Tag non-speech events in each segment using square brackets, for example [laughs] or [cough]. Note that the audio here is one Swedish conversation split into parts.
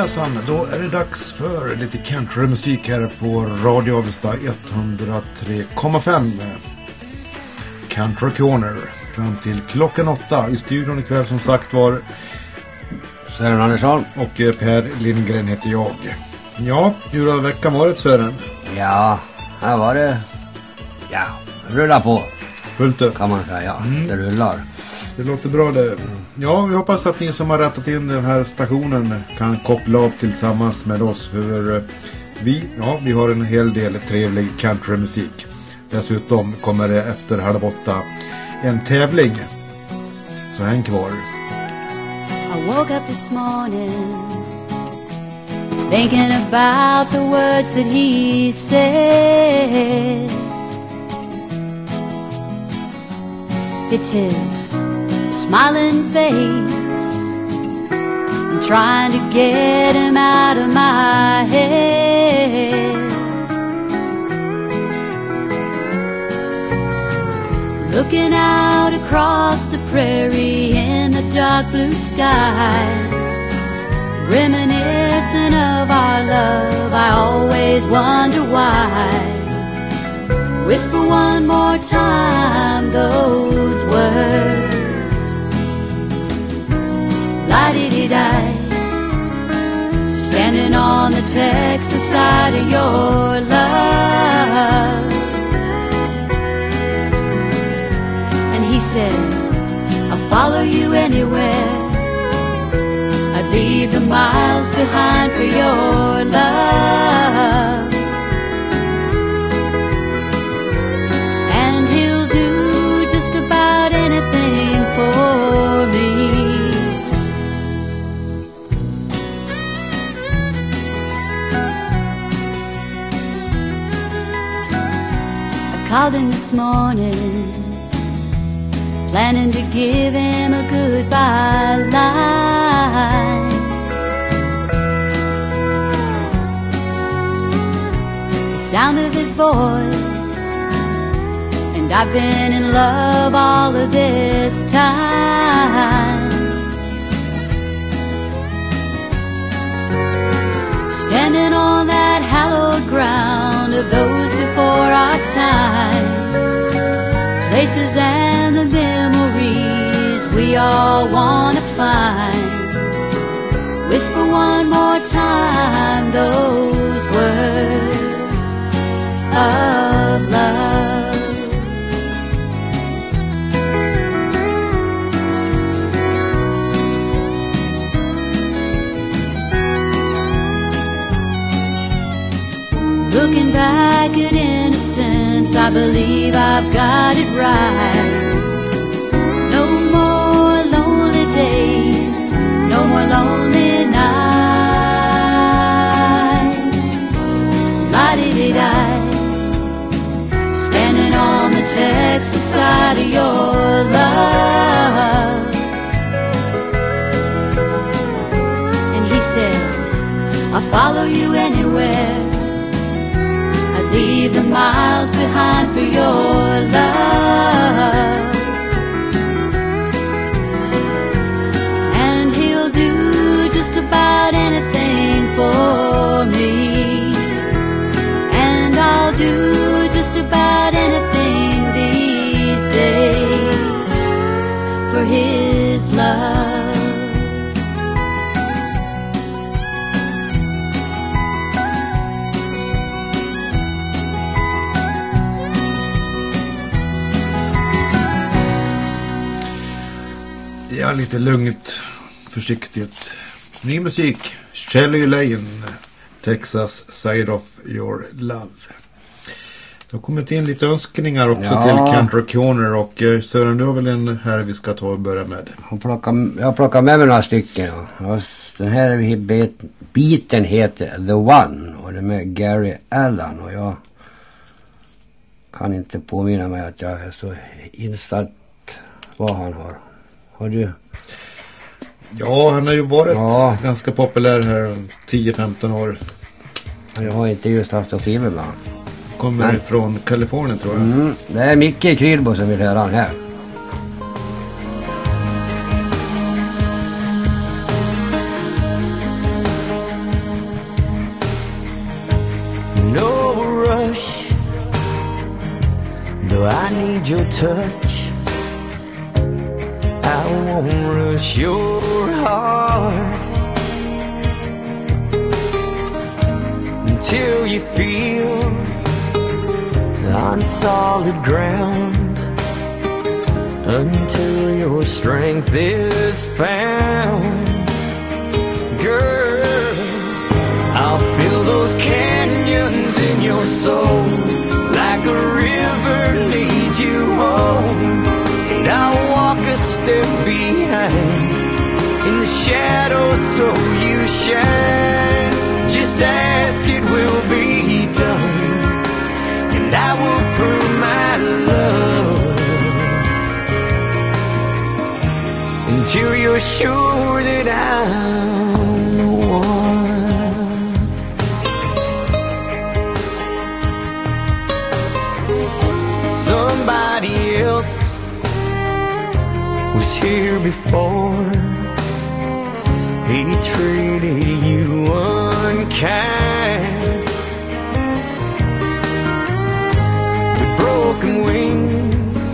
Jajamensan, då är det dags för lite countrymusik här på Radio Avesta 103,5. Country Corner fram till klockan åtta. I studion ikväll som sagt var Sören Andersson. och eh, Per Lindgren heter jag. Ja, hur har veckan varit Sören? Ja, här var det. Ja, rulla på Fullt upp. kan man säga. Det rullar. Det låter bra det. Ja, vi hoppas att ni som har rättat in den här stationen kan koppla av tillsammans med oss. För eh, vi, ja, vi har en hel del trevlig countrymusik. Dessutom kommer det efter halv åtta en tävling. Så häng kvar. I woke up this morning thinking about the words that he said. It's his smiling face. I'm trying to get him out of my head. Looking out across the prairie in the dark blue sky. Reminiscent of our love, I always wonder why. Whisper one more time those words. La di di di. Standing on the Texas side of your love. And he said, I'll follow you anywhere. I'd leave the miles behind for your love. Called him this morning planning to give him a goodbye line. The sound of his voice, and I've been in love all of this time. Standing on that hallowed ground of those before our time places and the memories we all want to find. Whisper one more time those words of love. Back at innocence, I believe I've got it right. No more lonely days, no more lonely nights. La di di di. Standing on the Texas side of your love. And he said, I'll follow you anywhere. Leave the miles behind for your love. And he'll do just about anything for me. And I'll do just about anything these days for his Lite lugnt, försiktigt. Ny musik. Shelley Lane. Texas Side of Your Love. Det har kommit in lite önskningar också Ja. till Country Corner och eh, Sören du har väl en här vi ska ta och börja med. Jag plockar, jag plockar med mig några stycken. Och Den här bit, biten heter The One och det är med Gary Allan och jag kan inte påminna mig att jag är så insatt vad han har. Har du? Ja, han har ju varit Ja. ganska populär här 10-15 år. Jag har inte just haft något skivor med. Kommer Nej. från Kalifornien tror jag. Mm, det är Micke Krylbo som vill höra han här. No rush, though I need your touch. Won't rush your heart until you feel on solid ground. Until your strength is found, girl. I'll fill those canyons in your soul step behind in the shadows so you shine. Just ask, it will be done. And I will prove my love until you're sure that I'm here before. He treated you unkind. The broken wings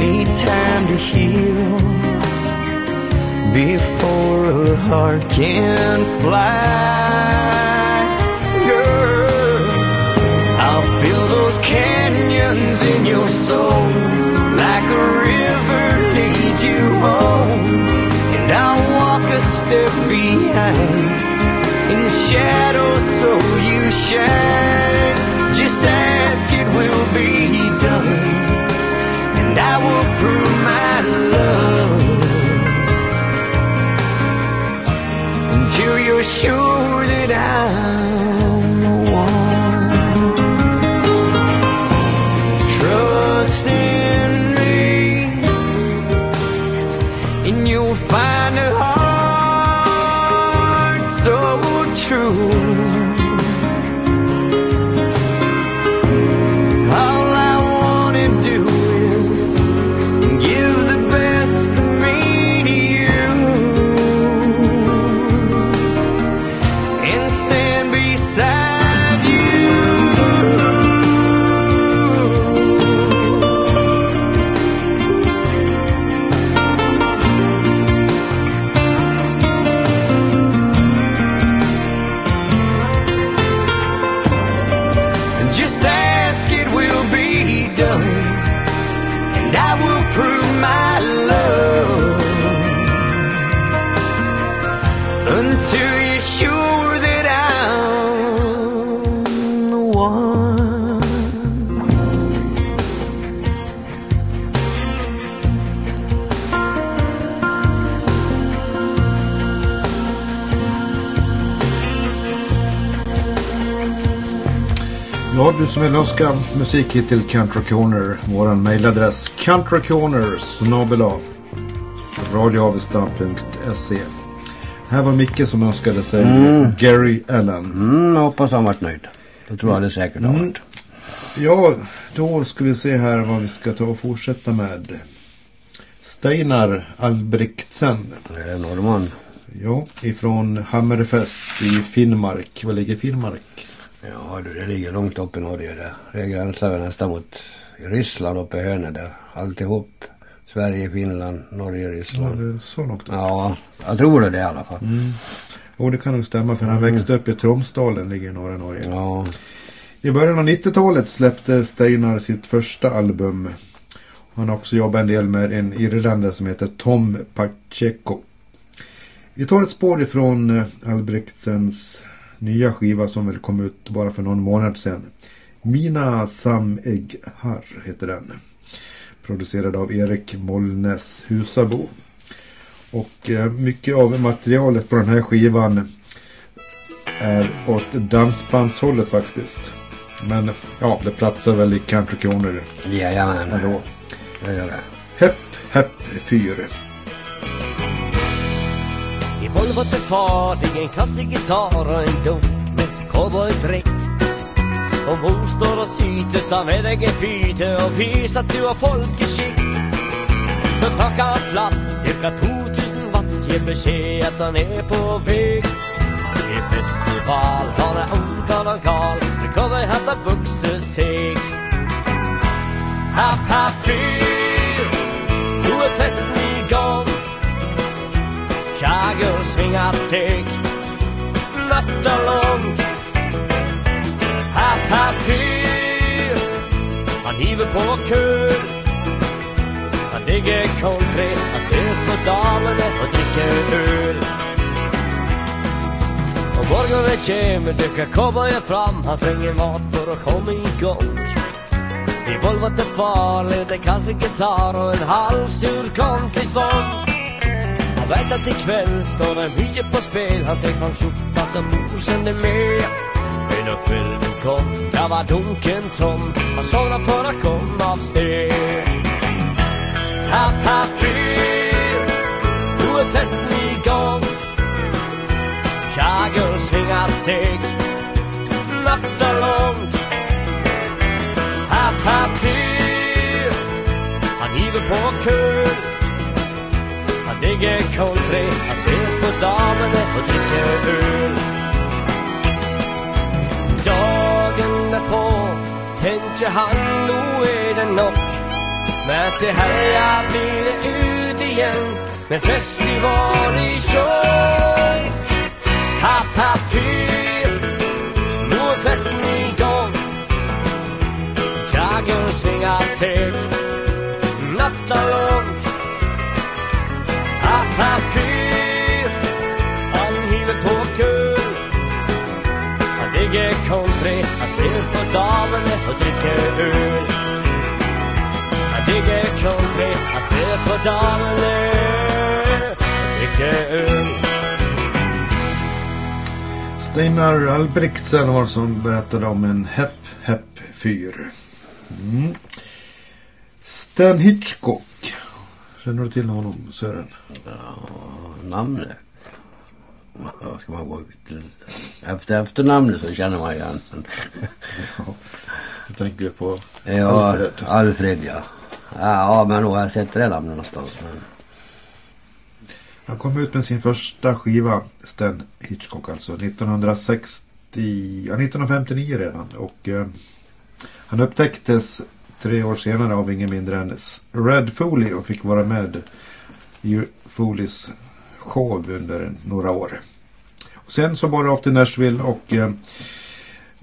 need time to heal before a heart can fly. Girl, I'll fill those canyons in your soul step behind in the shadows so you shine. Just ask, it will be done. And I will prove som vill önska musik hit till Country Corner. Våran mailadress countrycorner radioavesta.se Här var Micke som önskade sig Gary Allen. Mm, jag hoppas han varit nöjd. Det tror jag det säkert har varit. Ja, då ska vi se här vad vi ska ta och fortsätta med. Steinar Albrektsen. Det är norrman. Ja, ifrån Hammerfest i Finnmark. Vad ligger Finnmark? Ja det ligger långt upp i Norge det. Det gränsar väl nästan mot Ryssland uppe i hörnet där. Alltihop. Sverige, Finland, Norge, Ja, Ryssland. det är så långt upp. Ja, jag tror det, det i alla fall. Jo, det kan nog stämma för han växte upp i Tromsdalen, ligger i norra Norge. Ja, I början av 90-talet släppte Steinar sitt första album. Han har också jobbat en del med en irländare som heter Tom Pacheco. Vi tar ett spår ifrån eh, Albrektsens nya skiva som väl kom ut bara för någon månad sedan. Mina Sam Egg Har heter den. Producerad av Erik Mollnäs Husabo. Och eh, mycket av materialet på den här skivan är åt dansbandshållet faktiskt. Men ja, det platsar väl i Country Jajamän, ändå. det gör det. Hepp, hepp, fyr. Volvo Volvot är far en kassig gitarr och en dunk med cowboydräkt. Och mor står och syter, ta med dig ett byte och vis att du har folkeskick. Så knakar han plats, cirka 2000 watt, ger besked att han är på väg. I festival har han ont av någon karl, det kommer hämta buxeseg. Happ, happ, fyr, nu är festen i Chicago svingar seg Natta långt. Happ, happ, Han hiver på kul. Han digger country Han ser på damerna och dricker öl. Och morgonen kommer dyker cowboyen fram. Han tränger mat för att komma igång. I Volvo är farlig, det kanske gitarr och en halvsur countrysång han vet att ikväll står det mycket på spel. Han tänker från skjorta som morsen är med. Men när kvällen kom, där var dunken tom. Han somnade för att komma av steg Happ, happ, fyr Nu är festen igång. Kagel svingar seg Natta långt Happ, happ, fyr Han hiver på kul han digger country, han ser på damerna och dricker öl. Dagen därpå tänker han, nu är det nog. att det helga blir det ut igen med festival i Tjörn. Happ, happ, fyr, nu är festen igång. Jaggen svingar seg, natta lång. Happ, happ, fyr Han hiver på kul Han digger country Han ser på damen och dricker öl Han digger country Han ser på damen och dricker öl Steinar Albrektsen var som berättade om en hepp, hepp, fyr. Mm. Stan Hitchcock. Känner du till honom, Sören? Namnet. Ja, ska man gå till... Efter efternamnet så känner man igen. Jag tänker på Ja, Alfred. Alfred ja. Ja, men nog har jag sett det namnet någonstans. Men... Han kom ut med sin första skiva, Stan Hitchcock alltså, 1960, ja, 1959 redan. Och eh, han upptäcktes tre år senare av ingen mindre än Red Foley och fick vara med i Foleys show under några år. Och sen så var det av till Nashville och eh,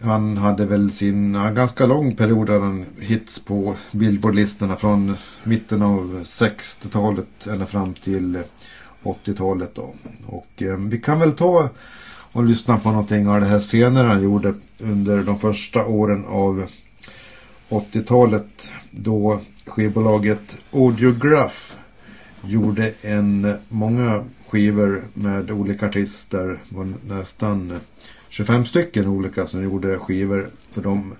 han hade väl sin ganska lång period där han hits på Billboardlistorna från mitten av 60-talet ända fram till 80-talet då. Och eh, vi kan väl ta och lyssna på någonting av det här senare han gjorde under de första åren av 80-talet då skivbolaget Audiograph gjorde en många skivor med olika artister. Det var nästan 25 stycken olika som gjorde skivor för dem.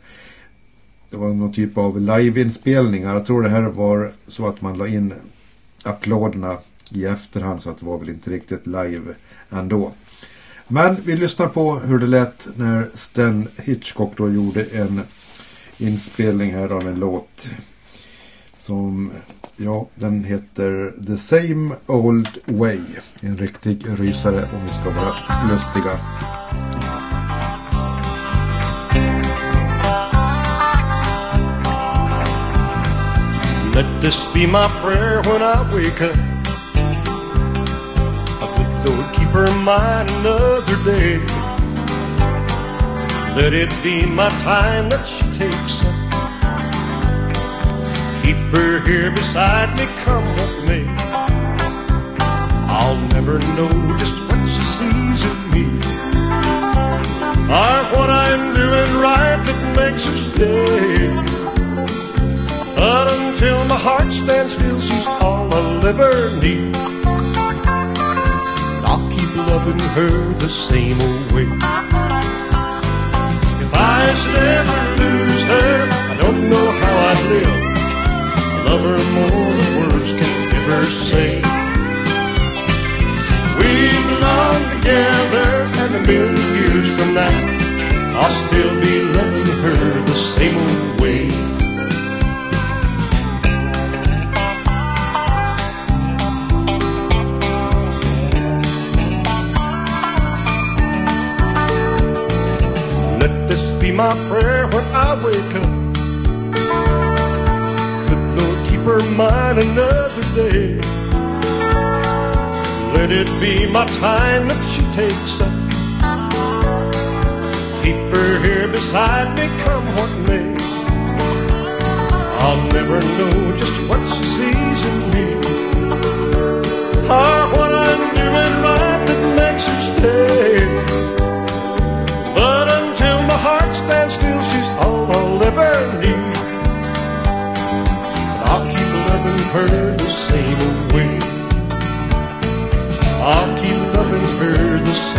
Det var någon typ av liveinspelningar. Jag tror det här var så att man la in applåderna i efterhand så att det var väl inte riktigt live ändå. Men vi lyssnar på hur det lät när Stan Hitchcock då gjorde en inspelning här av en låt. Som, ja, den heter The Same Old Way. En riktig rysare om vi ska vara lustiga. Let this be my prayer when I wake up. I put Lord keep her in mind another day. Let it be my time that she takes up. Keep her here beside me, come what may. I'll never know just what she sees in me, or what I'm doing right that makes her stay. But until my heart stands still, she's all I'll ever need. I'll keep loving her the same old way. If I should ever lose her, I don't know how I'd live. I love her more than words can ever say. My time that she takes up. Keep her here beside me, come what may. I'll never know just what she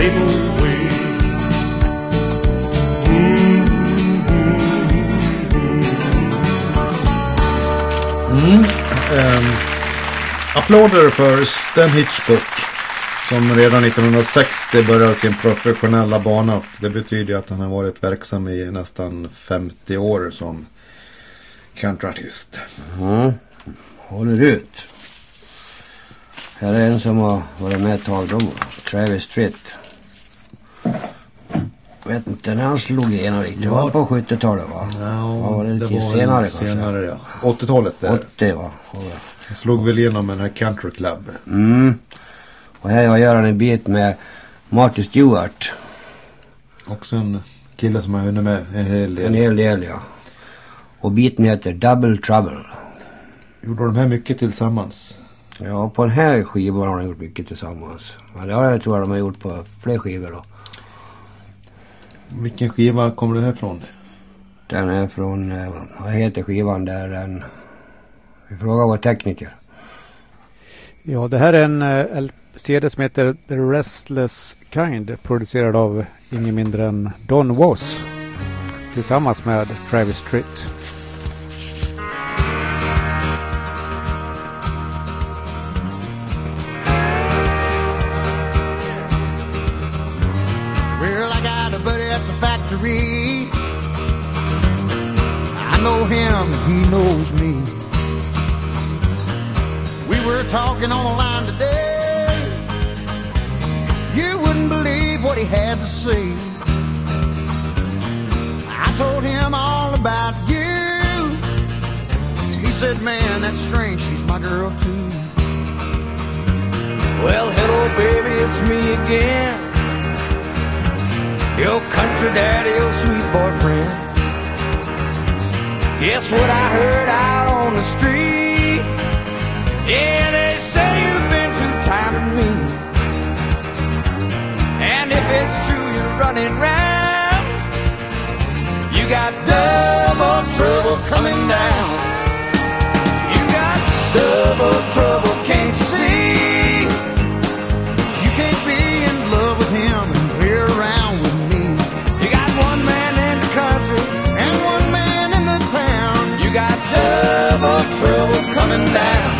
same old way. Ehm, applåder för Stan Hitchcock. Som redan 1960 började sin professionella bana. Det betyder att han har varit verksam i nästan 50 år som countryartist. Mm. Håller ut. Här är en som har varit med ett tag. då. Travis Tritt. Vet inte när han slog igenom riktigt. Det var på 70-talet va? Ja, var det lite senare kanske? Senare ja. 80-talet där. 80 va? Jag slog väl igenom med den här Country Club. Mm. Och här jag gör han en bit med Marty Stewart. Också en kille som har hunnit med en hel del. En hel del ja. Och biten heter Double Trouble. Gjorde de här mycket tillsammans? Ja, på den här skivan har de gjort mycket tillsammans. Men det har jag tror jag de har gjort på fler skivor då. Vilken skiva kommer det här ifrån? Den är från, eh, vad heter skivan där den... Vi frågar vår tekniker. Ja, det här är en eh, CD som heter The Restless Kind producerad av ingen mindre än Don Was tillsammans med Travis Tritt. Factory. I know him, he knows me. We were talking on the line today. You wouldn't believe what he had to say. I told him all about you. He said, Man, that's strange. She's my girl, too. Well, hello, baby, it's me again. Your country daddy, your sweet boyfriend. Guess what I heard out on the street? Yeah, they say you've been two timing me. And if it's true you're running round, you got double trouble coming down. You got double trouble, can't you see? deserve of trouble coming down.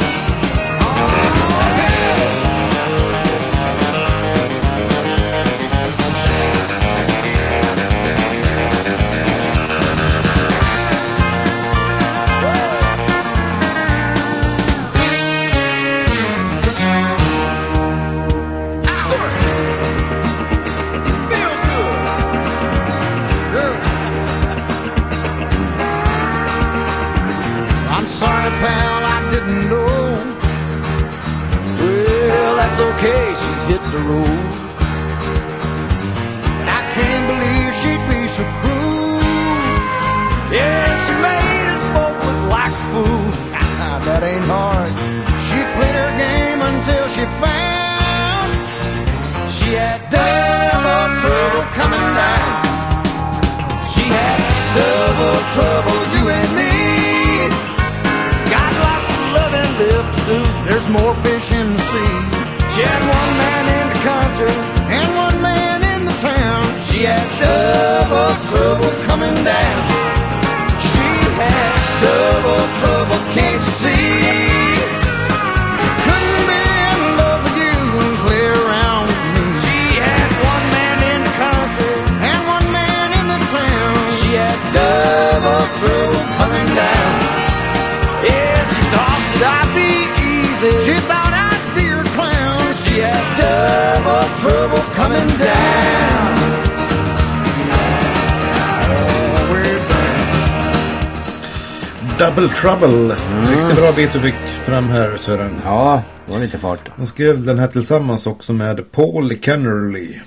Trouble. Riktigt bra bit du fick fram här Sören. Ja, det var lite fart. De skrev den här tillsammans också med Paul Kennerly.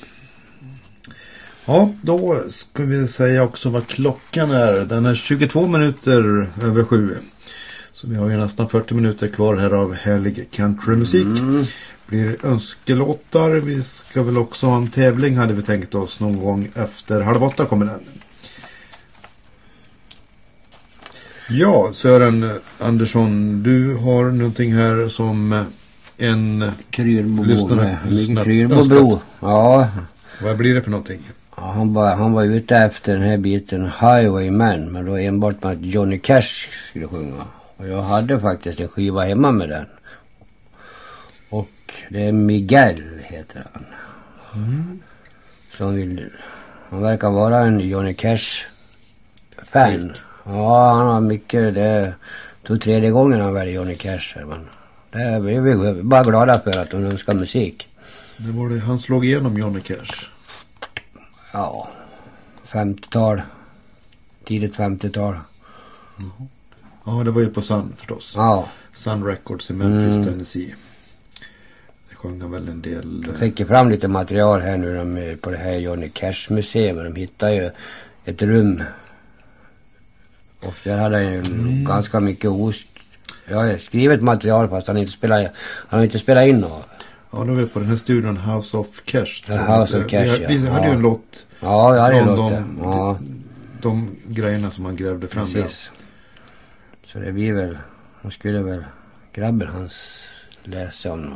Ja, då ska vi säga också vad klockan är. Den är 22 minuter över sju. Så vi har ju nästan 40 minuter kvar här av härlig countrymusik. blir önskelåtar. Vi ska väl också ha en tävling hade vi tänkt oss någon gång efter halv åtta kommer den. Ja, Sören Andersson, du har någonting här som en Krylbo. lyssnare önskat. Ja. Vad blir det för någonting? Ja, Han var, han var ute efter den här biten Highwayman. Men då enbart med att Johnny Cash skulle sjunga. Och jag hade faktiskt en skiva hemma med den. Och det är Miguel heter han. Som vill... Han verkar vara en Johnny Cash-fan. Ja, han har mycket... Det tog tredje gången han väljer Johnny Cash. Men det är vi är bara glada för att hon önskar musik. Det var det, han slog igenom Johnny Cash. Ja, 50-tal. Tidigt 50-tal. Ja, det var ju på Sun förstås. Ja, Sun Records i Memphis, Mm. Tennessee. Det sjöng han väl en del. jag fick ju fram lite material här nu på det här Johnny Cash museum. De hittade ju ett rum. Och där hade han ju ganska mycket ost. Jag har skrivit material fast han inte spelar, han inte spelat in något. Ja, då är vi på den här studion House of Cash. House of Cash, vi, ja. vi hade ju Ja. en låt Ja, jag hade från låt de, Ja, de grejerna som han grävde fram. precis. Så det blir väl, de skulle väl grabben hans läsa om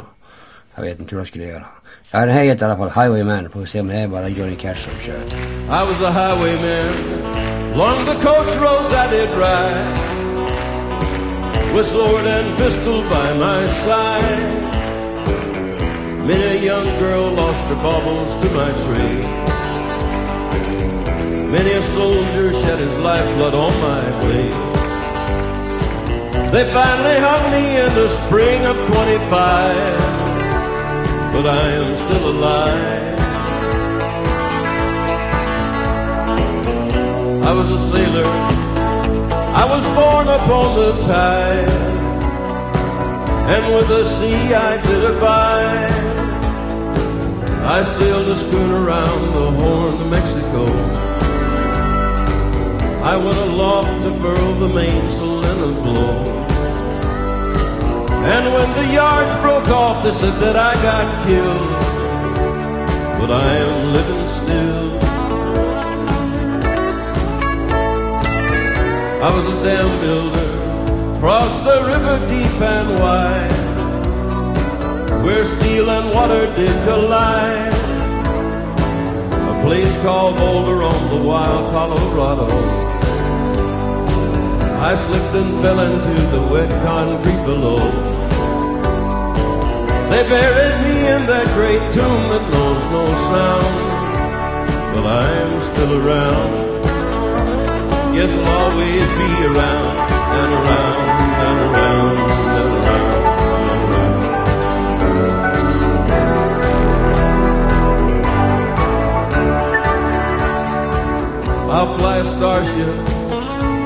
jag vet inte hur de skulle göra. Ja, här heter i alla fall Highwayman. Får se om det är bara Johnny Cash som kör. I was a highwayman. Along the coach roads I did ride. With sword and pistol by my side. Many a young girl lost her baubles to my trade. Many a soldier shed his lifeblood on my blade. They finally hung me in the spring of 25. But I am still alive. I was a sailor. I was born upon the tide. And with the sea I did abide. I sailed a schooner around the Horn of Mexico. I went aloft to furl the mainsail in a blow. And when yards broke off, they said that I got killed. But I am living still. I was a dam builder, crossed the river deep and wide, where steel and water did collide. A place called Boulder on the wild Colorado. I slipped and fell into the wet concrete below. They buried me in that great tomb that knows no sound, but I'm still around. Yes, I'll always be around and around and around and around. And around. I'll fly a starship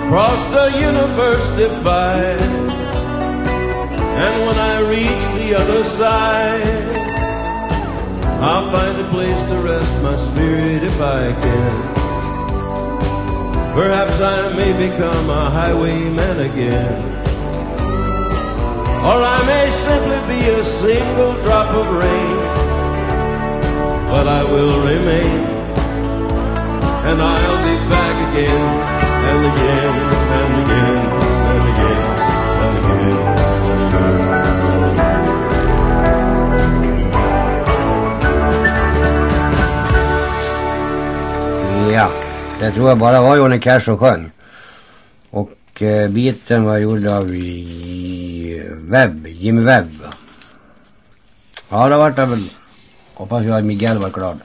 across the universe divide. And when I reach the other side, I'll find a place to rest my spirit if I can. Perhaps I may become a highwayman again. Or I may simply be a single drop of rain. But I will remain. And I'll be back again and again again det Jag tror jag bara var Johnny Cash som sjöng. Och eh, biten var gjord av Webb, Jimmy Webb. Ja, det vart det väl. Hoppas jag att Miguel var glad.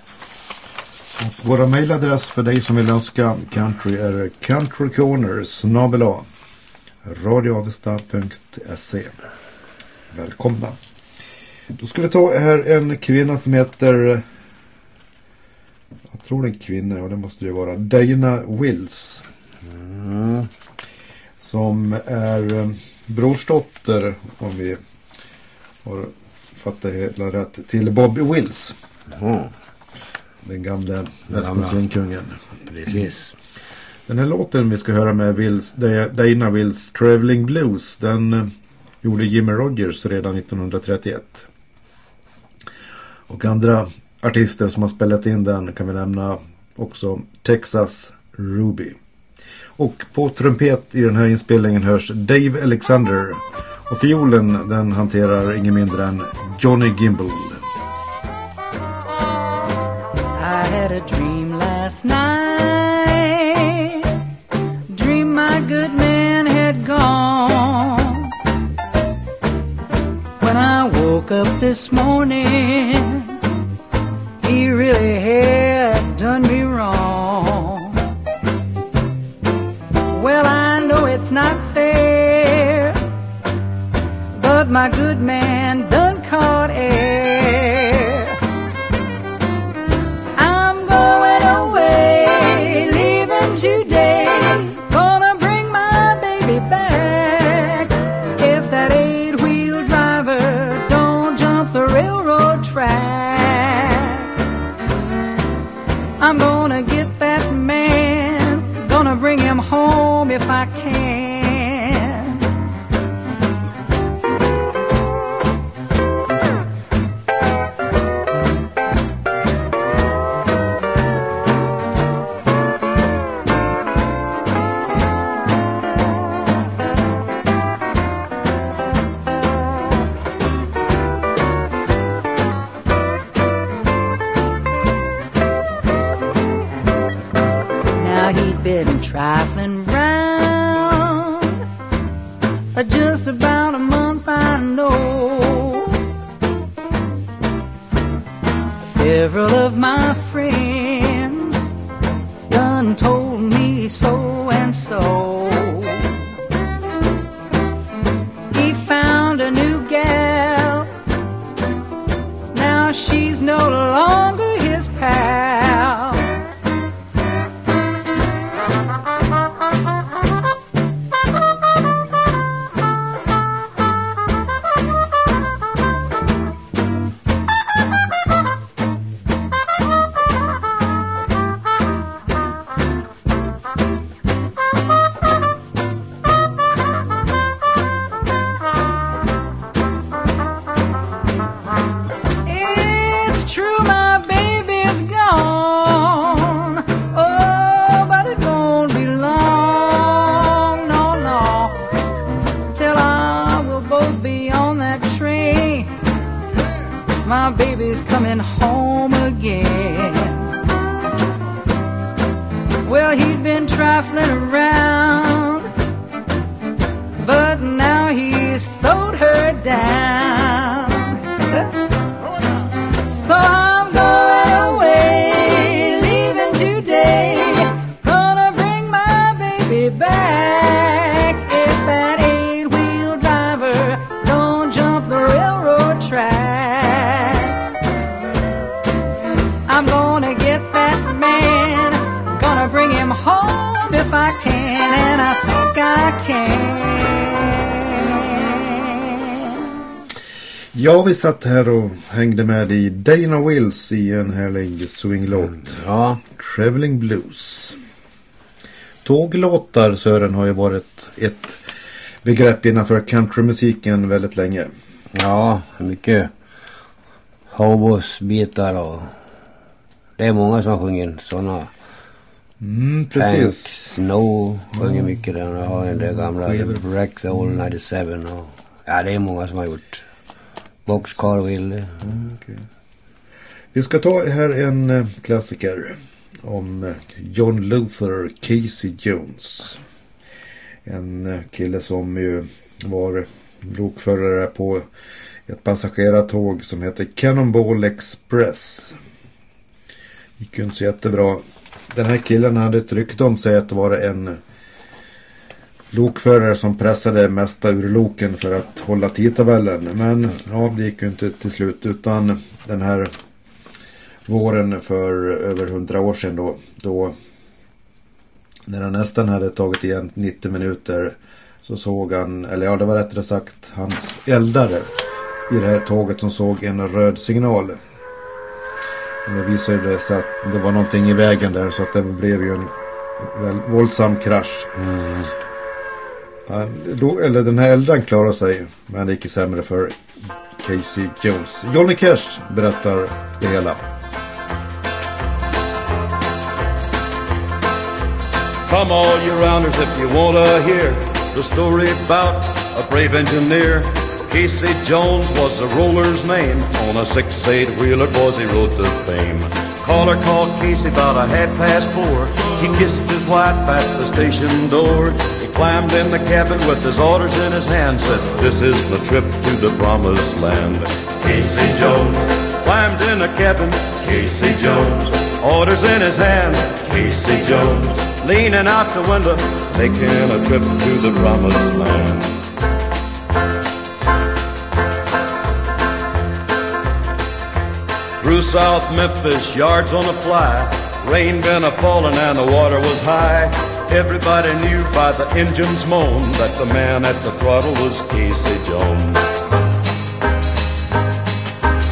Och våra mejladress för dig som vill önska country är countrycornersnabela radioavesta.se Välkomna. Då ska vi ta här en kvinna som heter tror det är en kvinna, och det måste det vara. Dana Wills. Mm. Som är eh, brorsdotter, om vi har fattat hela rätt, till Bobby Wills. Mm. Den gamla västernsvingkungen. Precis. Den här låten vi ska höra med Wills, Dana Wills Traveling Blues. Den eh, gjorde Jimmy Rogers redan 1931. Och andra artister som har spelat in den kan vi nämna också Texas Ruby. Och på trumpet i den här inspelningen hörs Dave Alexander. Och fiolen den hanterar ingen mindre än Johnny Gimble. I had a dream last night. Dream my good man had gone. When I woke up this morning, he really had done me wrong. Well, I know it's not fair, but my good man done caught air. I'm gonna get that man. Gonna bring him home if I can. Ja, vi satt här och hängde med i Dana Wills i en härlig swinglåt. Ja. Traveling Blues. Tåglåtar, Sören, har ju varit ett begrepp innanför countrymusiken väldigt länge. Ja, mycket hobos-bitar och det är många som har sjungit sådana. Mm, precis. Snow sjunger mycket den och har en del gamla Break the Old 97 och ja det är många som har gjort. Boxcar Willie. Mm, Vi ska ta här en eh, klassiker. om eh, John Luther Casey Jones. En eh, kille som ju var lokförare på ett passagerartåg som heter Cannonball Express. Gick ju inte så jättebra. Den här killen hade ett rykte om sig att vara en lokförare som pressade mesta ur loken för att hålla tidtabellen. Men ja, det gick ju inte till slut utan den här våren för över hundra år sedan då, då när han nästan hade tagit igen 90 minuter så såg han, eller ja det var rättare sagt hans eldare i det här tåget som såg en röd signal. Och det visade sig att det var någonting i vägen där så att det blev ju en väl, våldsam krasch. Mm. Han, eller den här äldre klarade sig men det gick sämre för Casey Jones. Johnny Cash berättar det hela. Come all you rounders if you wanna hear the story about a brave engineer. Casey Jones was the roller's name. On a six-eight wheeler, boys, he rode to fame. Caller called Casey about a half past four. He kissed his wife at the station door. He climbed in the cabin with his orders in his hand. Said, "This is the trip to the promised land." Casey Jones climbed in the cabin. Casey Jones orders in his hand. Casey Jones leaning out the window, making a trip to the promised land. Through South Memphis, yards on a fly. Rain been a falling and the water was high. Everybody knew by the engine's moan that the man at the throttle was Casey Jones.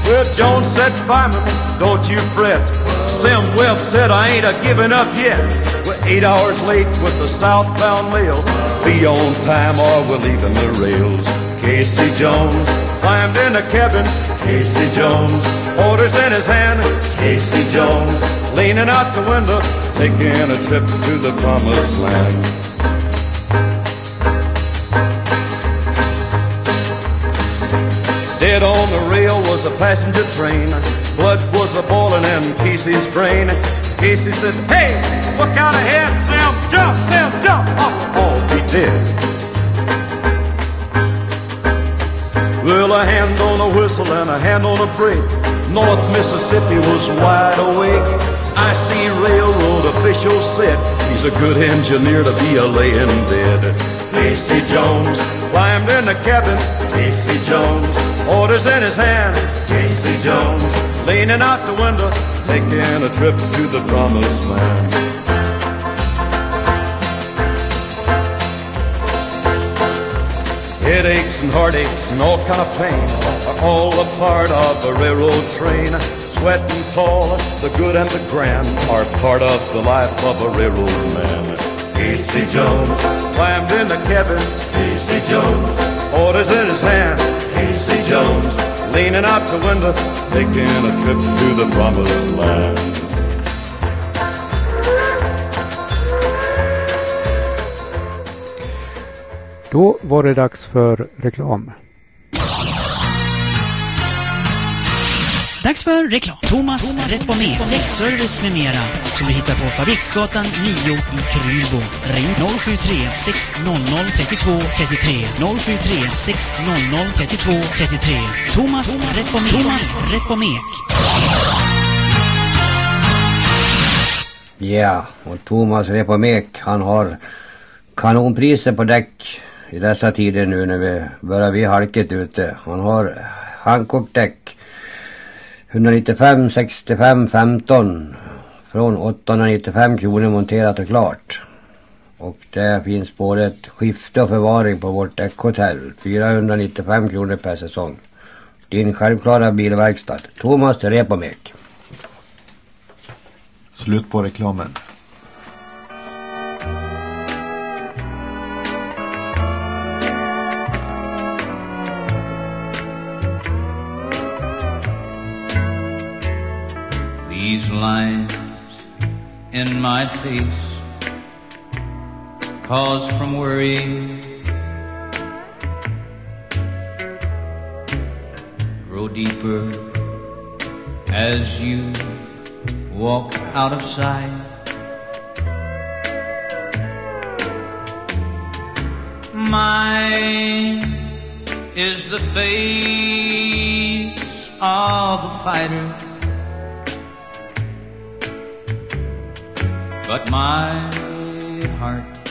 Well, Jones said, Fireman, don't you fret. Sim Webb said, I ain't a giving up yet. We're eight hours late with the southbound mail. Be on time or we're leaving the rails. Casey Jones climbed in the cabin. Casey Jones, orders in his hand. Casey Jones, leaning out the window, taking a trip to the promised land. Dead on the rail was a passenger train. Blood was a boiling in Casey's brain. Casey said, Hey, look out ahead, Sam, jump, Sam, jump. Oh, oh he did. Well, a hand on a whistle and a hand on a brake. North Mississippi was wide awake. I see railroad officials said he's a good engineer to be a laying dead. Casey Jones climbed in the cabin. Casey Jones, orders in his hand. Casey Jones, leaning out the window, taking a trip to the promised land. Headaches and heartaches and all kind of pain are all a part of a railroad train. Sweat and toil, the good and the grand are part of the life of a railroad man. Casey Jones climbed in the cabin. Casey Jones, orders in his hand. Casey Jones, leaning out the window, taking a trip to the promised land. Då var det dags för reklam. Dags för reklam. Thomas, Thomas Repomer, däckservice med mera som du hittar på Fabriksgatan 9 i Krylbo. Ring 073 600 32 33 073 600 32 33 Thomas, Repomer. Thomas Repomek. Ja, och Thomas Repomek han har kanonpriser på däck i dessa tider nu när vi börjar bli halkigt ute. Han har Hancock-däck 195, 65, 15 från 895 kronor monterat och klart. Och det finns både ett skifte och förvaring på vårt däckhotell. 495 kronor per säsong. Din självklara bilverkstad. Thomas Repomek. Slut på reklamen. These lines in my face. Cause from worry. Grow deeper as you walk out of sight. Mine is the face of a fighter, but my heart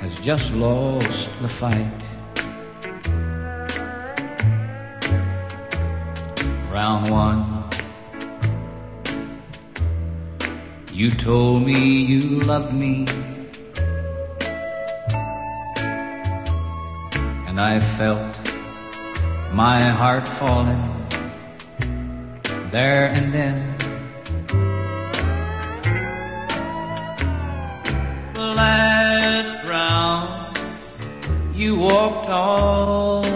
has just lost the fight. Round one. You told me you loved me. And I felt my heart falling there and then. Walked off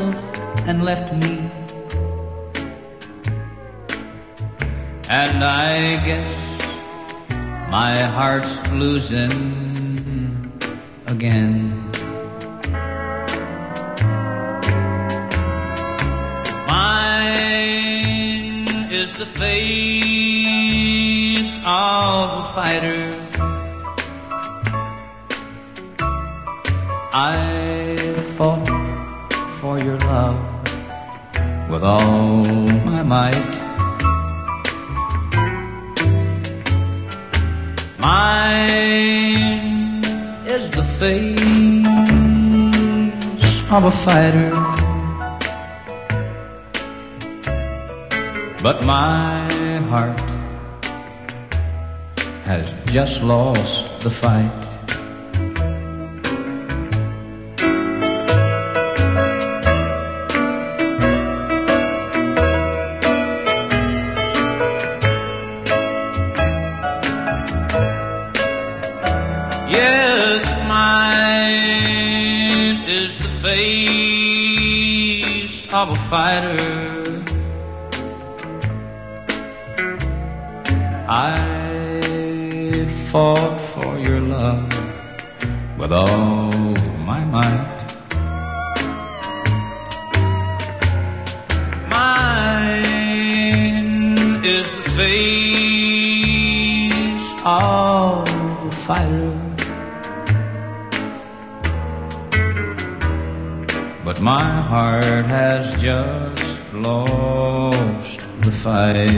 and left me. And I guess my heart's losing again. Mine is the face of a fighter. I your love with all my might. Mine is the face of a fighter. But my heart has just lost the fight. Of a fighter. I fought for your love with all But my heart has just lost the fight.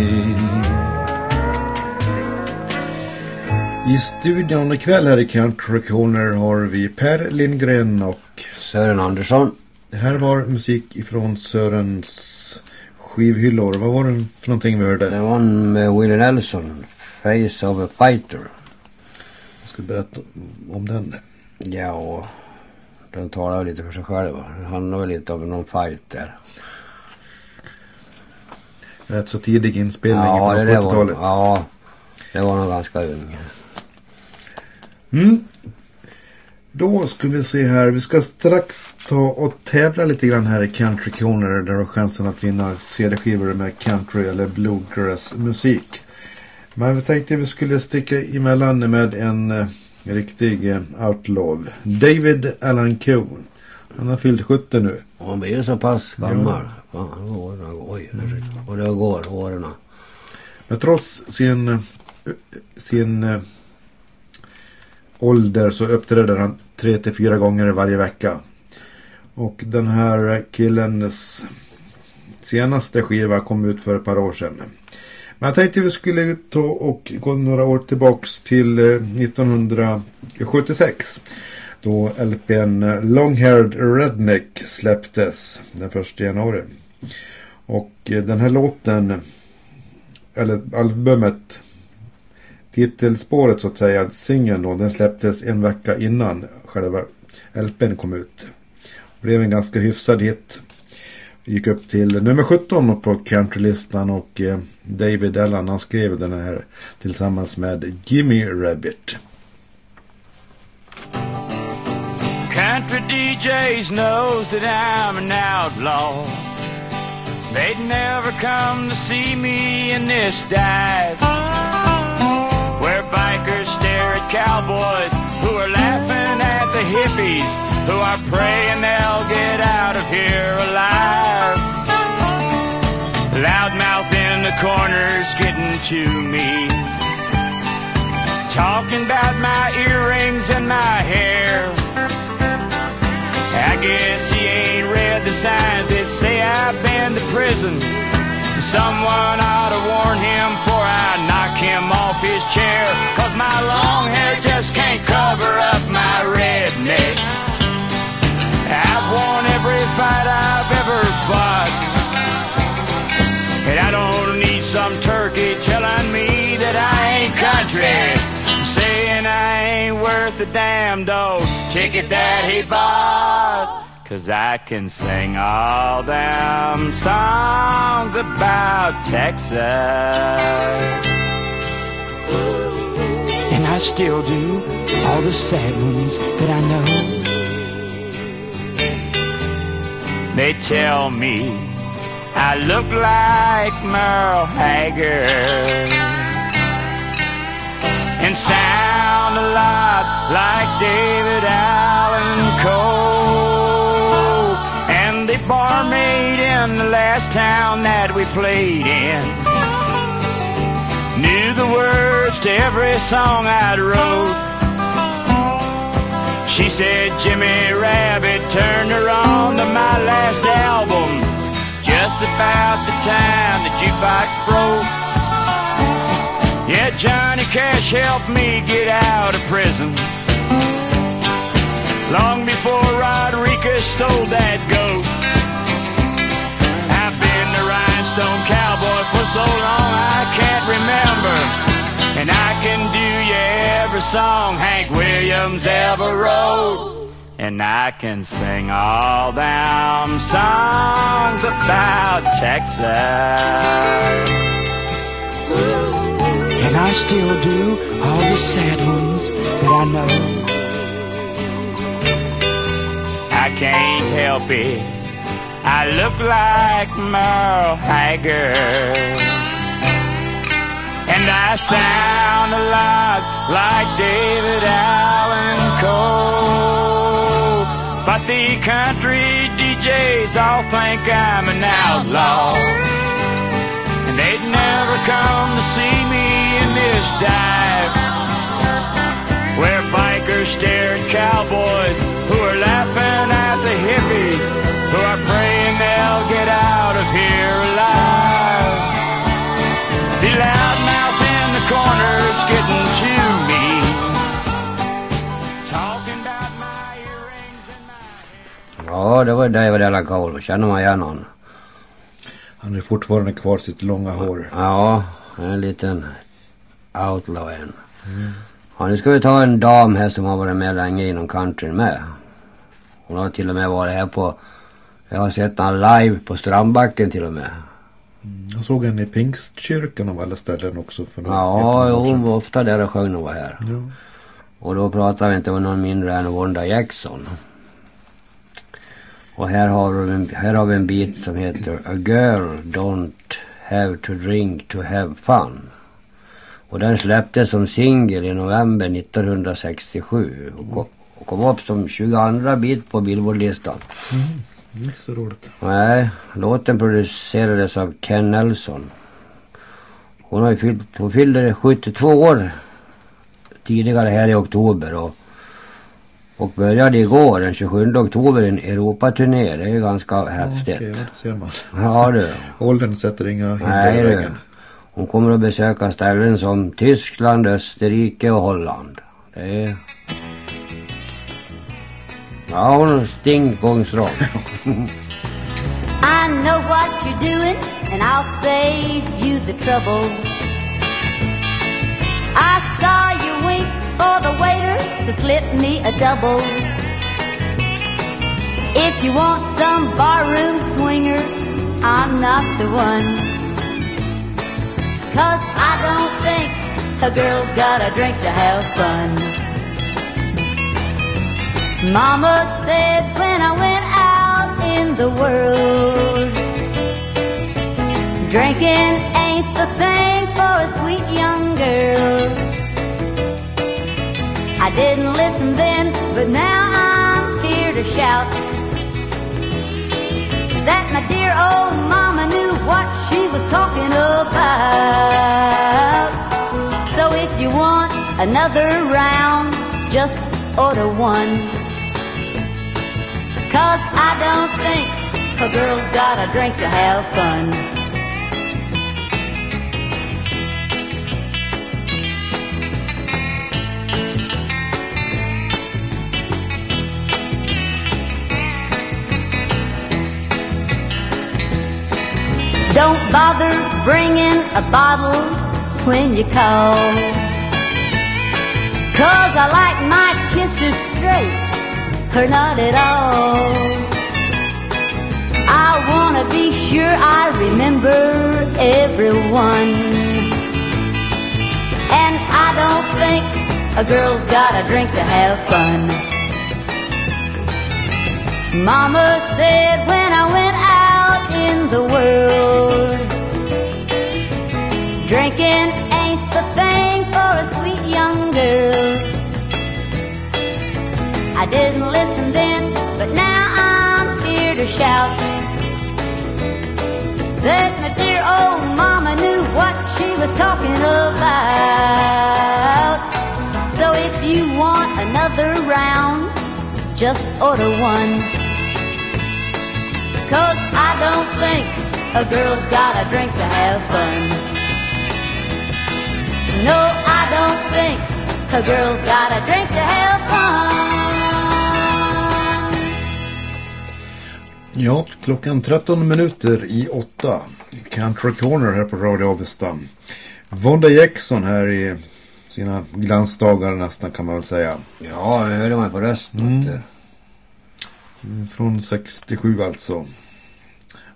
I studion ikväll här i Country Corner har vi Per Lindgren och Sören Andersson. Det här var musik ifrån Sörens skivhyllor. Vad var det för någonting vi hörde? Det var med Willie Nelson. Face of a fighter. Jag ska berätta om den. Ja, och den talar lite för sig själv. Handlar väl lite om någon fight där. Rätt så tidig inspelning Ja, från det där var, 70-talet. ja, det var nog ganska ung. Mm. Då ska vi se här. Vi ska strax ta och tävla lite grann här i Country Corner. Där du har chansen att vinna CD-skivor med country eller bluegrass musik. Men vi tänkte vi skulle sticka emellan med en eh, riktig eh, outlaw. David Allan Coe. Han har fyllt 70 nu. Och han blir så pass gammal. Fan, åren går. Oj, och det går åren. Men trots sin, eh, sin eh, ålder så uppträder han tre till fyra gånger varje vecka. Och den här killens senaste skiva kom ut för ett par år sedan. Men jag tänkte vi skulle ta och gå några år tillbaks till eh, 1976. Då LPn Longhaired Redneck släpptes den 1 januari. Och eh, den här låten, eller albumet, titelspåret så att säga, singeln då, den släpptes en vecka innan själva LPn kom ut. Det Blev en ganska hyfsad hit. Gick upp till nummer 17 på countrylistan och eh, David Allan han skrev den här tillsammans med Jimmy Rabbit. Country DJs knows that I'm an outlaw. They'd never come to see me in this dive. Where bikers stare at cowboys who are laughing at the hippies who are praying they'll get out of here alive. Loudmouth in the corners getting to me. Talking about my earrings and my hair. I guess he ain't read the signs that say I've been to prison. Someone ought to warn him before I knock him off his chair. Cause my long hair just can't cover up my redneck. Every fight I've ever fought. And I don't need some turkey telling me that I ain't country. Saying I ain't worth a damn dog ticket that he bought. Cause I can sing all them songs about Texas. And I still do all the sad ones that I know. They tell me I look like Merle Haggard and sound a lot like David Allen Cole. And the barmaid in the last town that we played in knew the words to every song I'd wrote. She said Jimmy Rabbit turned her on to my last album just about the time the jukebox broke. Yeah, Johnny Cash helped me get out of prison. Long before Rodriguez stole that goat. I've been the rhinestone cowboy for so long I can't remember. And I can do you every song Hank Williams ever wrote. And I can sing all them songs about Texas. And I still do all the sad ones that I know. I can't help it. I look like Merle Haggard. And I sound a lot like David Allen Cole. But the country DJs all think I'm an outlaw. And they'd never come to see me in this dive. Where bikers stare at cowboys who are laughing at the hippies who are Ja, det var David Allan. Känner man igen honom? Han är fortfarande kvar sitt långa hår. Ja, en liten outlaw än. Ja, nu ska vi ta en dam här som har varit med länge inom countryn med. Hon har till och med varit här på... Jag har sett henne live på Strandbacken till och med. Jag såg henne i Pingstkyrkan av alla ställen också för Ja, hon var ofta där och sjöng när hon var här. Ja. Och då pratar vi inte om någon mindre än Wanda Jackson. Och här har, en, här har vi en bit som heter A girl don't have to drink to have fun. Och den släpptes som singel i november 1967 och kom, och kom upp som 22 bit på Billboardlistan. Mm, inte så roligt. Nej, låten producerades av Ken Nelson. Hon, har fyllt, hon fyllde 72 år tidigare här i oktober och, och började igår den 27 oktober en Europaturné. Det är ju ganska häftigt. Okej, ja, det ser man. Ja du. [laughs] Åldern sätter inga hinder Nej i du. vägen. Hon kommer att besöka ställen som Tyskland, Österrike och Holland. Det är... Ja, hon har stingpungsrock. [laughs] I know what you're doing, and I'll save you the trouble. I saw you wink for the waiter to slip me a double. If you want some barroom swinger, I'm not the one. Cause I don't think a girl's gotta drink to have fun. Mama said when I went out in the world, drinking ain't the thing for a sweet young girl. I didn't listen then, but now I'm here to shout that my dear old mama knew what she was talking about. So if you want another round, just order one. Cause I don't think a girl's got a drink to have fun. Don't bother bringing a bottle when you call. Cause I like my kisses straight or not at all. I wanna be sure I remember everyone. And I don't think a girl's got a drink to have fun. Mama said when I went out in the world, drinking ain't the thing for a sweet young girl. I didn't listen then, but now I'm here to shout that my dear old mama knew what she was talking about. So if you want another round, just order one. Cause I don't think a girl's got a drink to have fun. No, I don't think a girl's got a drink to have fun. Ja, klockan 13 minuter i 8. Country Corner här på Radio Avesta. Vonda Jackson här i sina glansdagar nästan kan man väl säga. Ja, det hörde man på rösten. Mm. Från 67 alltså.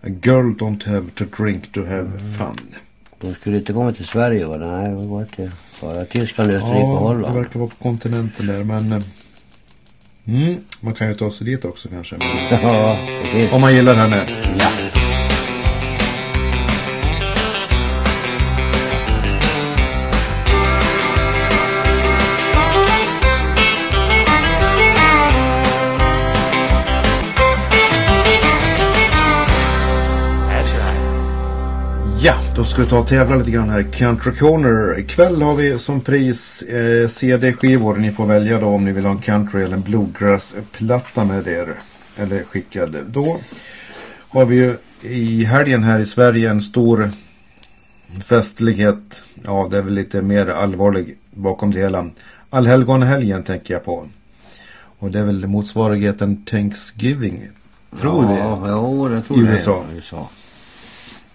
A girl don't have to drink to have fun. De skulle inte komma till Sverige va? Nej, de går till bara Tyskland, Österrike och Ja, det Holland. verkar vara på kontinenten där men... eh, Mm, man kan ju ta sig dit också kanske. [laughs] Ja, precis. Om man gillar henne. Ja. Ja, då ska vi ta och tävla lite grann här. Country Corner. Ikväll har vi som pris eh, CD-skivor. Ni får välja då om ni vill ha en country eller en bluegrass-platta med er. Eller skickad. Då har vi ju i helgen här i Sverige en stor festlighet. Ja, det är väl lite mer allvarlig bakom det hela. Allhelgonahelgen tänker jag på. Och det är väl motsvarigheten Thanksgiving. Tror vi. Ja, det tror I jag USA. i USA.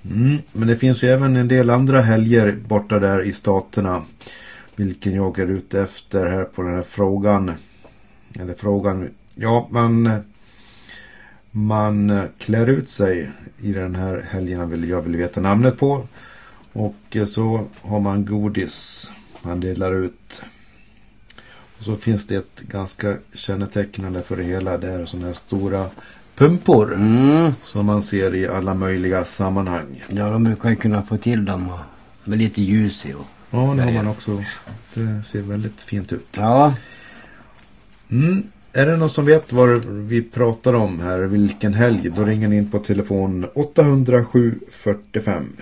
Mm, men det finns ju även en del andra helger borta där i staterna. Vilken jag är ute efter här på den här frågan. Eller frågan. Ja, man, man klär ut sig i den här helgen vill jag vill veta namnet på. Och så har man godis man delar ut. Och så finns det ett ganska kännetecknande för det hela. Det är sådana här stora pumpor. Mm. Som man ser i alla möjliga sammanhang. Ja, de brukar ju kunna få till dem med lite ljus i. Och... Ja, det har man också. Det ser väldigt fint ut. Ja, Mm. Är det någon som vet vad vi pratar om här? Vilken helg? Då ringer ni in på telefon 807 45.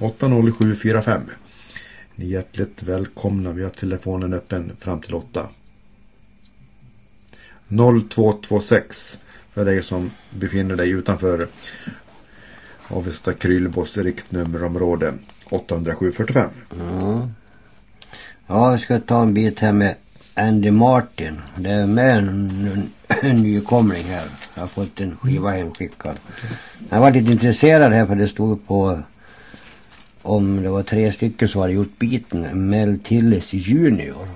80745. Ni är hjärtligt välkomna. Vi har telefonen öppen fram till 8. 0226 för dig som befinner dig utanför Avesta Krylbos riktnummerområde 80745. ja. ja, jag ska ta en bit här med Andy Martin. Det är med en, en nykomling här. Jag har fått en skiva hemskickad. Jag var lite intresserad här för det stod på om det var tre stycken som hade gjort biten. Mel Tillis Junior.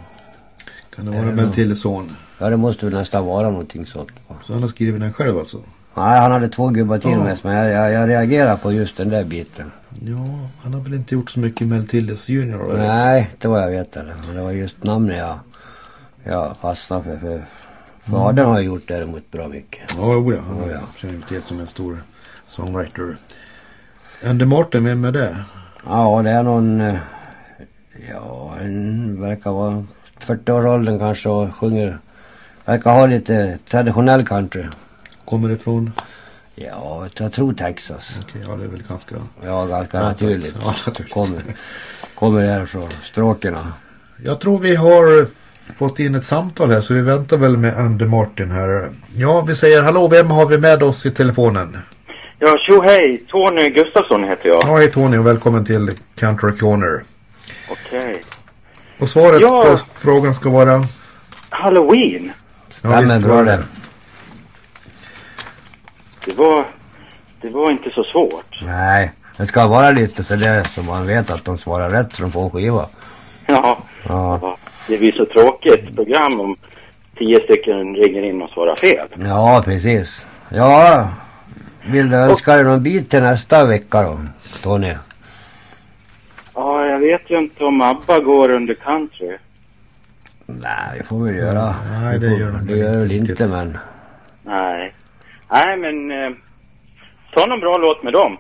Kan det vara Mel Tillis son? Ja, det måste väl nästan vara någonting sånt. Så han har skrivit den själv alltså? Nej, han hade två gubbar till Ja. med men jag, jag, jag reagerar på just den där biten. Ja, han har väl inte gjort så mycket Mel Tillis Junior? vad. Nej, det var jag vet det. Men det var just namnet jag, jag fastnade för. för Fadern har gjort däremot bra mycket. Ja, jo, ja. Han Ja, ja. känner till som en stor songwriter. Andy Martin, vem är det? Ja, det är någon... eh, Ja, en verkar vara 40-årsåldern kanske och sjunger... Verkar ha lite traditionell country. Kommer ifrån? Ja, jag tror Texas. Okej, ja det är väl ganska... Ja, ganska Ja, naturligt. Ja, naturligt. Kommer, kommer därifrån. Stråkerna. Jag tror vi har fått in ett samtal här så vi väntar väl med Andy Martin här. Ja, vi säger hallå, vem har vi med oss i telefonen? Ja, tjo hej! Tony Gustafsson heter jag. Ja, hej Tony och välkommen till Country Corner. Okej. Och svaret Ja. på frågan ska vara? Halloween. Ja, visst var det. Det var... Det var inte så svårt. Nej, det ska vara lite sådär så man vet att de svarar rätt från på skiva. Ja. Ja. Det blir så tråkigt program om tio stycken ringer in och svarar fel. Ja, precis. Ja, vill du önska dig någon bit till nästa vecka då, Tony? Ja, jag vet ju inte om ABBA går under country. Nej, det får vi göra. Nej, det gör de Det gör väl inte, men... Nej. Nej, men... Eh, ta någon bra låt med dem.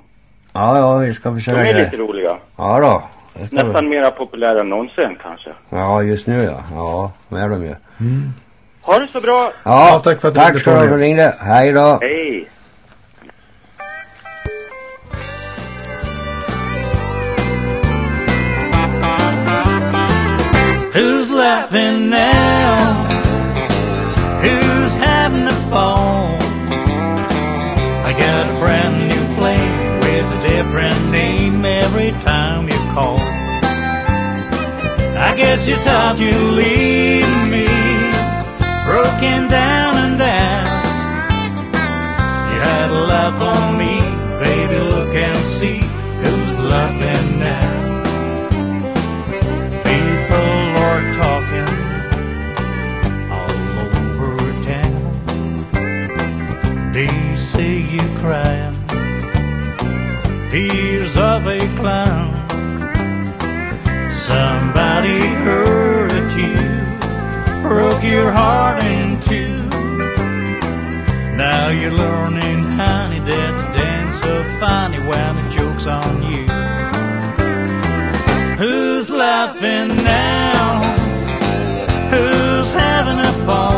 Ja, ja, vi ska De försöka. är lite roliga. Ja då. ska vi. Nästan mera populära än någonsin kanske. Ja, just nu ja. Ja, det är de ju. Ha det så bra! Ja, tack för att du tack ringde, Tony. för att du ringde. Hej då. Hej! Who's laughing now? Who's having a ball? I got a brand new flame with a different name every time you call. I guess you thought you'd leave me broken down and out. You had a love on me, baby. Look and see who's laughing now. Say you crying tears of a clown. Somebody hurt you, broke your heart in two. Now you're learning, honey, that the dance so funny when the joke's on you. Who's laughing now? Who's having a ball?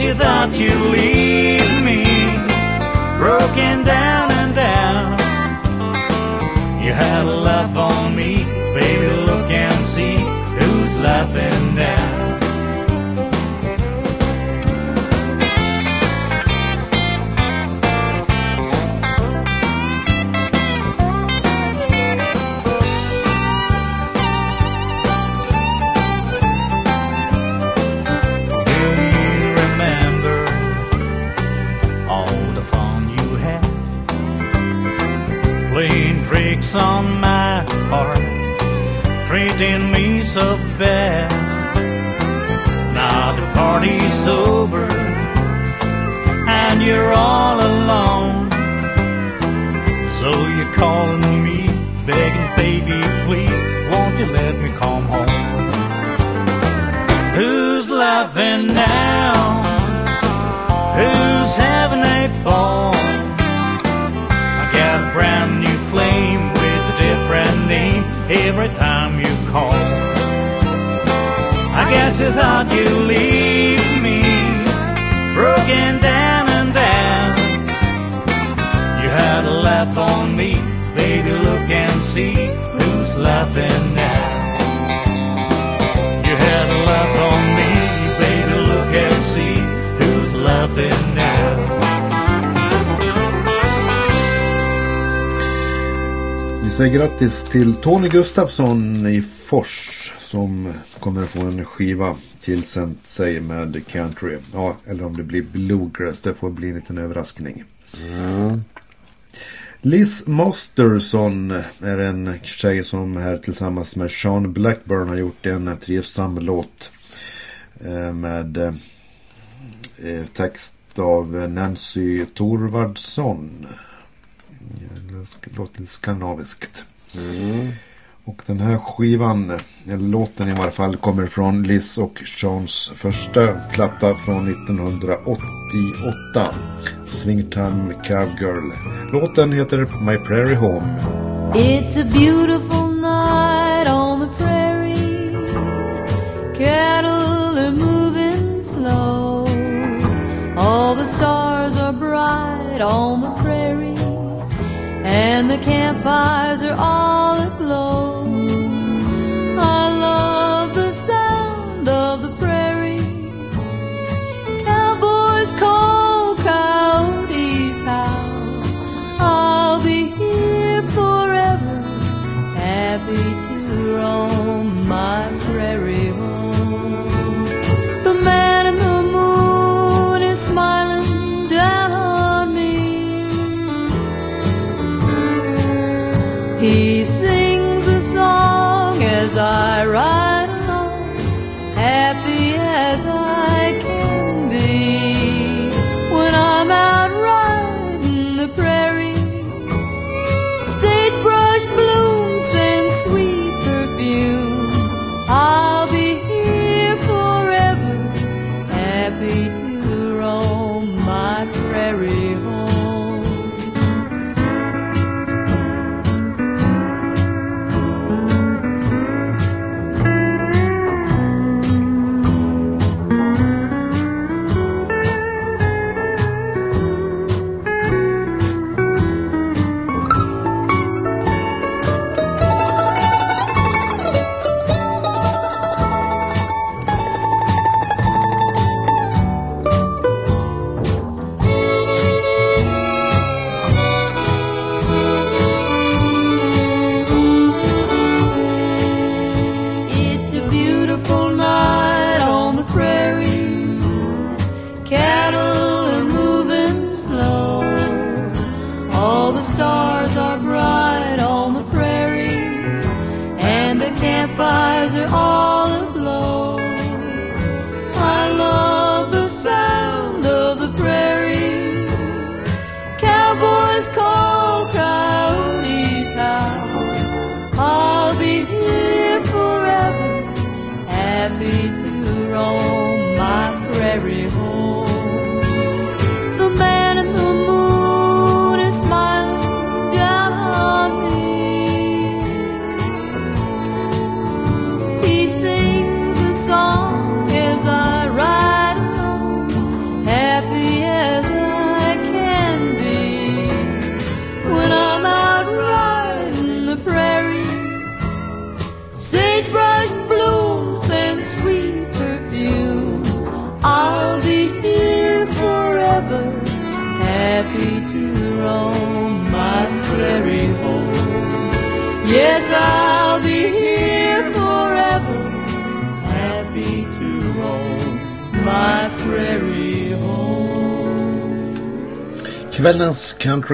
You thought you'd leave me broken down. So bad. Now the party's over, and you're all alone. So you're calling me, begging, baby, please, won't you let me come home? Who's laughing now? Who's having a ball? I got a brand new flame with a different name every time you call. Guess you thought you'd leave me broken down and down. You had a laugh on me, baby. Look and see who's laughing now. You had a laugh on me, baby. Look and see who's laughing now. Vi säger grattis till Tony Gustafsson i Fors som kommer att få en skiva tillsänt sig med country. Ja, eller om det blir bluegrass. Det får bli en liten överraskning. Liz Mosterson är en tjej som här tillsammans med Sean Blackburn har gjort en trivsam låt eh, med eh, text av Nancy Thorvardsson. Det låter skandinaviskt. Och den här skivan, eller låten i varje fall, kommer från Liz och Seans första platta från 1988. Swingtime Cowgirl. Låten heter My Prairie Home. It's a beautiful night on the prairie Cattle are moving slow All the stars are bright on the prairie And the campfires are all right.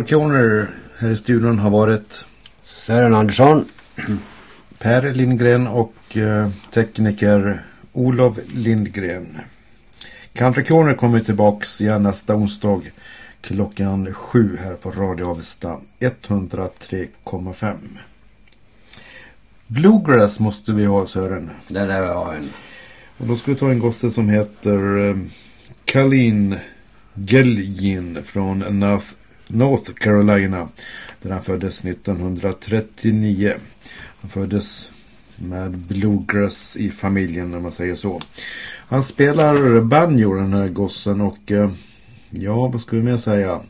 Corner här i studion har varit Sören Andersson. Per Lindgren och eh, tekniker Olof Lindgren. Country Corner kommer tillbaks igen nästa onsdag klockan sju här på Radio Avesta 103,5. Bluegrass måste vi ha Sören. Det där var en. Och då ska vi ta en gosse som heter eh, Colleen Gelgin från North, North Carolina. Där han föddes 1939. Han föddes med bluegrass i familjen när man säger så. Han spelar banjo den här gossen och eh, ja vad ska vi mer säga.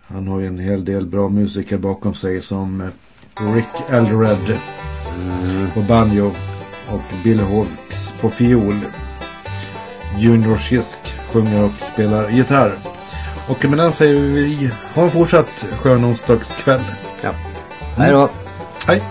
Han har ju en hel del bra musiker bakom sig som eh, Rick Eldred eh, på banjo och Bill Hawks på fiol. Junior Shisk sjunger och spelar gitarr. Och med den säger vi ha en fortsatt skön onsdagskväll. Ja. Hej då. Hej.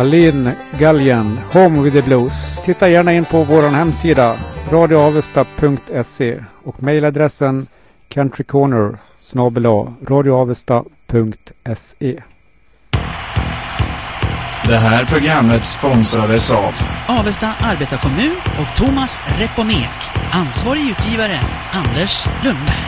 Aline Gallian, Home with the Blues. Titta gärna in på vår hemsida radioavesta.se och mejladressen countrycorner snabel radioavesta.se Det här programmet sponsrades av Avesta Arbetarkommun och Thomas Repomek. Ansvarig utgivare Anders Lundberg.